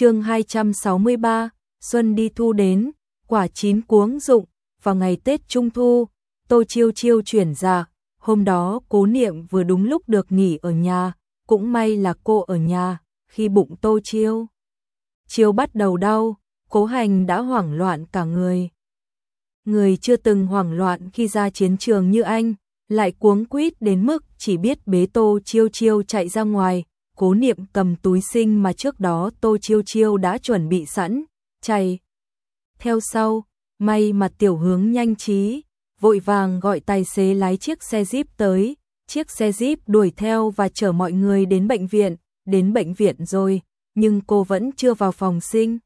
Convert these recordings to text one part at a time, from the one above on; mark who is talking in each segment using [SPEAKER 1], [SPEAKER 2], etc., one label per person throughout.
[SPEAKER 1] chương 263, Xuân đi thu đến, quả chín cuống dụng, vào ngày Tết Trung Thu, Tô Chiêu Chiêu chuyển ra, hôm đó cố niệm vừa đúng lúc được nghỉ ở nhà, cũng may là cô ở nhà, khi bụng Tô Chiêu. Chiêu bắt đầu đau, cố hành đã hoảng loạn cả người. Người chưa từng hoảng loạn khi ra chiến trường như anh, lại cuống quýt đến mức chỉ biết bế Tô Chiêu Chiêu chạy ra ngoài, cố niệm cầm túi sinh mà trước đó Tô Chiêu Chiêu đã chuẩn bị sẵn, chạy. Theo sau, may mà tiểu hướng nhanh trí, vội vàng gọi tài xế lái chiếc xe Jeep tới, chiếc xe Jeep đuổi theo và chở mọi người đến bệnh viện, đến bệnh viện rồi, nhưng cô vẫn chưa vào phòng sinh.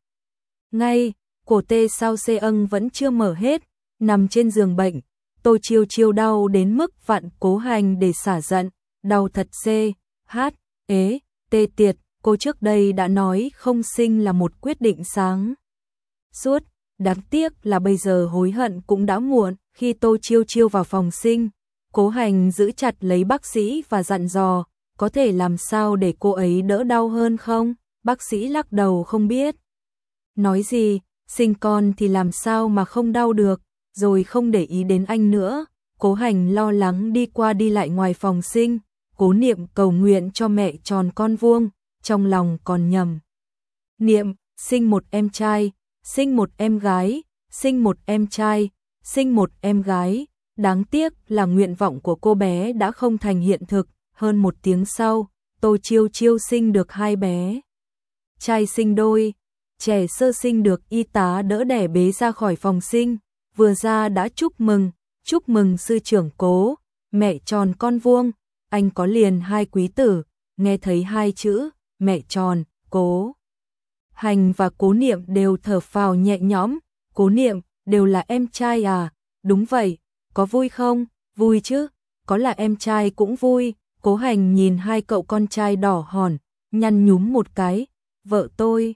[SPEAKER 1] Ngay, cổ tê sau xe âng vẫn chưa mở hết, nằm trên giường bệnh, Tô Chiêu Chiêu đau đến mức vặn cố hành để xả giận, đau thật xê, hát, ế, tê tiệt, cô trước đây đã nói không sinh là một quyết định sáng. Suốt, đáng tiếc là bây giờ hối hận cũng đã muộn, khi Tô Chiêu Chiêu vào phòng sinh, cố hành giữ chặt lấy bác sĩ và dặn dò, có thể làm sao để cô ấy đỡ đau hơn không? Bác sĩ lắc đầu không biết. Nói gì, sinh con thì làm sao mà không đau được, rồi không để ý đến anh nữa. Cố hành lo lắng đi qua đi lại ngoài phòng sinh, cố niệm cầu nguyện cho mẹ tròn con vuông, trong lòng còn nhầm. Niệm, sinh một em trai, sinh một em gái, sinh một em trai, sinh một em gái. Đáng tiếc là nguyện vọng của cô bé đã không thành hiện thực, hơn một tiếng sau, Tô Chiêu Chiêu sinh được hai bé. Trai sinh đôi, trẻ sơ sinh được y tá đỡ đẻ bế ra khỏi phòng sinh, vừa ra đã chúc mừng, chúc mừng sư trưởng cố, mẹ tròn con vuông, anh có liền hai quý tử, nghe thấy hai chữ, mẹ tròn, cố. Hành và cố niệm đều thở phào nhẹ nhõm, cố niệm, đều là em trai à, đúng vậy, có vui không, vui chứ, có là em trai cũng vui, cố hành nhìn hai cậu con trai đỏ hòn, nhăn nhúm một cái, vợ tôi.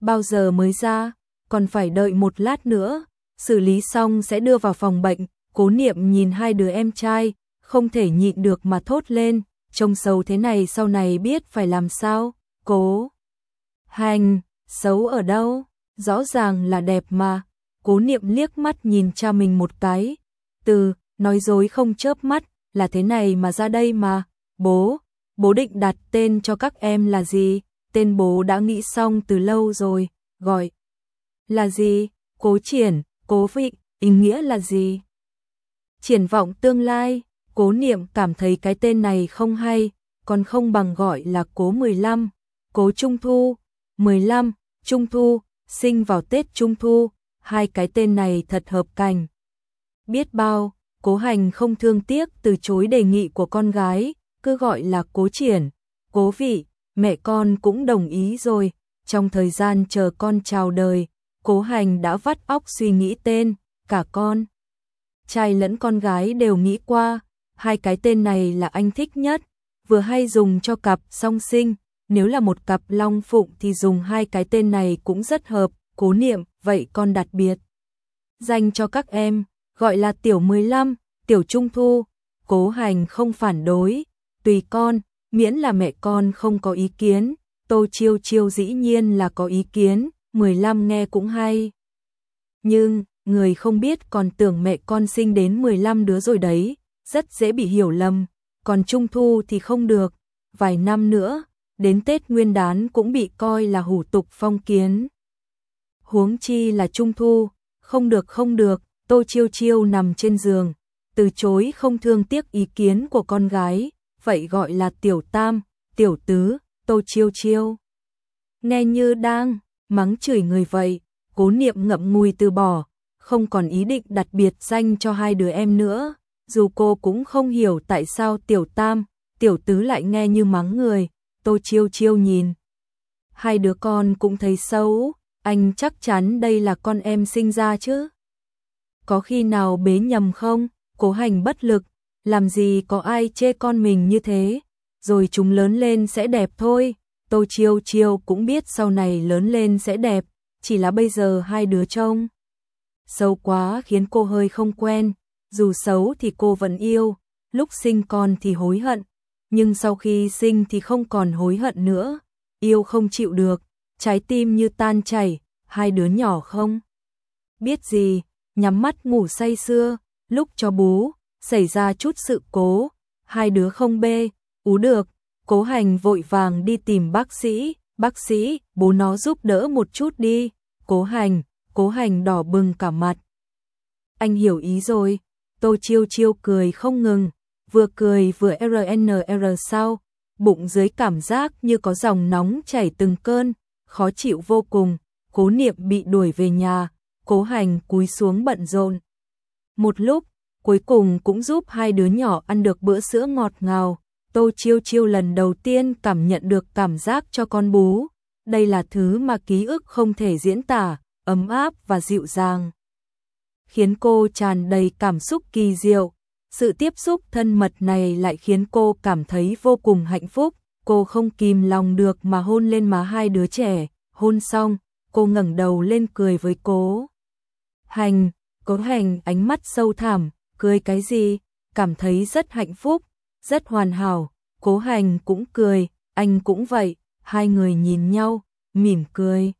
[SPEAKER 1] Bao giờ mới ra, còn phải đợi một lát nữa, xử lý xong sẽ đưa vào phòng bệnh, cố niệm nhìn hai đứa em trai, không thể nhịn được mà thốt lên, trông xấu thế này sau này biết phải làm sao, cố. Hành, xấu ở đâu, rõ ràng là đẹp mà, cố niệm liếc mắt nhìn cha mình một cái, từ, nói dối không chớp mắt, là thế này mà ra đây mà, bố, bố định đặt tên cho các em là gì, tên bố đã nghĩ xong từ lâu rồi, gọi. Là gì, cố triển, cố vị, ý nghĩa là gì? Triển vọng tương lai, cố niệm cảm thấy cái tên này không hay, còn không bằng gọi là cố 15, cố trung thu, 15, trung thu, sinh vào Tết trung thu, hai cái tên này thật hợp cành. Biết bao, cố hành không thương tiếc từ chối đề nghị của con gái, cứ gọi là cố triển, cố vị, mẹ con cũng đồng ý rồi, trong thời gian chờ con chào đời, cố hành đã vắt óc suy nghĩ tên, cả con. Trai lẫn con gái đều nghĩ qua, hai cái tên này là anh thích nhất, vừa hay dùng cho cặp song sinh, nếu là một cặp long phụng thì dùng hai cái tên này cũng rất hợp, cố niệm, vậy con đặt biệt. Dành cho các em, gọi là tiểu 15, tiểu trung thu, cố hành không phản đối, tùy con, miễn là mẹ con không có ý kiến, tô chiêu chiêu dĩ nhiên là có ý kiến, 15 nghe cũng hay. Nhưng, người không biết còn tưởng mẹ con sinh đến 15 đứa rồi đấy, rất dễ bị hiểu lầm, còn trung thu thì không được, vài năm nữa, đến Tết Nguyên đán cũng bị coi là hủ tục phong kiến. Huống chi là trung thu, không được không được, Tô Chiêu Chiêu nằm trên giường, từ chối không thương tiếc ý kiến của con gái, vậy gọi là tiểu tam, tiểu tứ, Tô Chiêu Chiêu. Nghe như đang mắng chửi người vậy, cố niệm ngậm ngùi từ bỏ, không còn ý định đặt biệt danh cho hai đứa em nữa, dù cô cũng không hiểu tại sao tiểu tam, tiểu tứ lại nghe như mắng người, Tô Chiêu Chiêu nhìn. Hai đứa con cũng thấy xấu, anh chắc chắn đây là con em sinh ra chứ. Có khi nào bế nhầm không, cố hành bất lực, làm gì có ai chê con mình như thế, rồi chúng lớn lên sẽ đẹp thôi. Tô Chiêu Chiêu cũng biết sau này lớn lên sẽ đẹp, chỉ là bây giờ hai đứa trông. Xấu quá khiến cô hơi không quen, dù xấu thì cô vẫn yêu, lúc sinh con thì hối hận, nhưng sau khi sinh thì không còn hối hận nữa, yêu không chịu được, trái tim như tan chảy, hai đứa nhỏ không biết gì, nhắm mắt ngủ say sưa, lúc cho bú, xảy ra chút sự cố, hai đứa không bê, ú được, cố hành vội vàng đi tìm bác sĩ, bác sĩ, bố nó giúp đỡ một chút đi, cố hành, cố hành đỏ bừng cả mặt. Anh hiểu ý rồi, tô chiêu chiêu cười không ngừng, vừa cười vừa RNR sau, bụng dưới cảm giác như có dòng nóng chảy từng cơn, khó chịu vô cùng, cố niệm bị đuổi về nhà, cố hành cúi xuống bận rộn. Một lúc, cuối cùng cũng giúp hai đứa nhỏ ăn được bữa sữa ngọt ngào, Tô Chiêu Chiêu lần đầu tiên cảm nhận được cảm giác cho con bú. Đây là thứ mà ký ức không thể diễn tả, ấm áp và dịu dàng. Khiến cô tràn đầy cảm xúc kỳ diệu. Sự tiếp xúc thân mật này lại khiến cô cảm thấy vô cùng hạnh phúc. Cô không kìm lòng được mà hôn lên má hai đứa trẻ. Hôn xong, cô ngẩng đầu lên cười với cố. Hành, cố hành ánh mắt sâu thẳm, cười cái gì? Cảm thấy rất hạnh phúc rất hoàn hảo, cố hành cũng cười, anh cũng vậy, hai người nhìn nhau, mỉm cười.